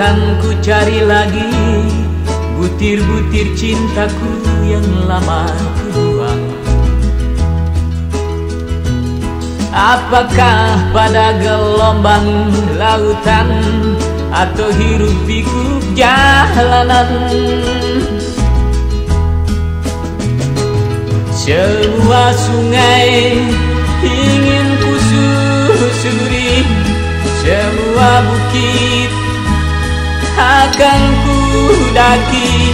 Akan ku cari lagi Butir-butir cintaku yang lama ku Apakah pada gelombang lautan Atau hirup pikuk jalanan? Semua sungai ingin ku susuri Semua bukit akan ku daki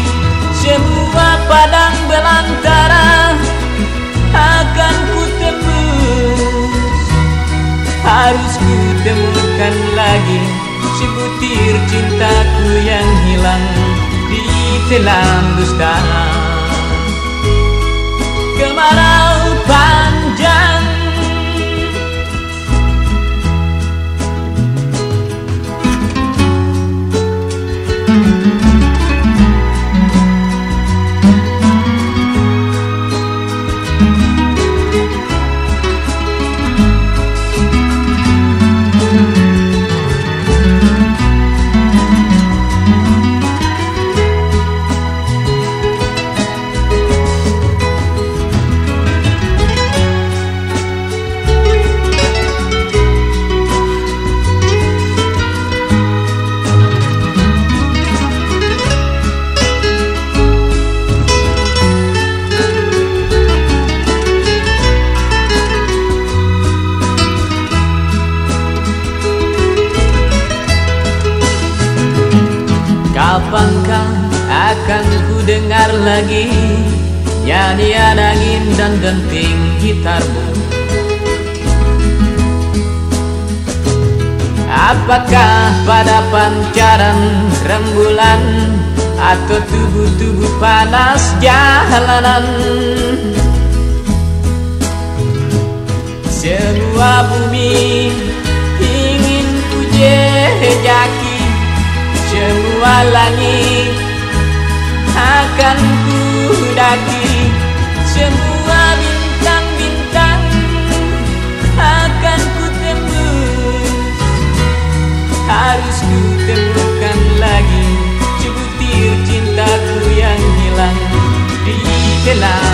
Semua padang belantara. Akan ku tembus Harus ku temukan lagi Sebutir cintaku yang hilang di telan dusta Kapankah akan ku dengar lagi Nyanyian angin dan denting gitarmu? Apakah pada pancaran rembulan Atau tubuh-tubuh panas jalanan? Semua bumi ingin ku jejaki semua langit akan ku daki Semua bintang-bintang. Akan ku tembus Harus ku temukan lagi Sebutir cintaku yang hilang di dalam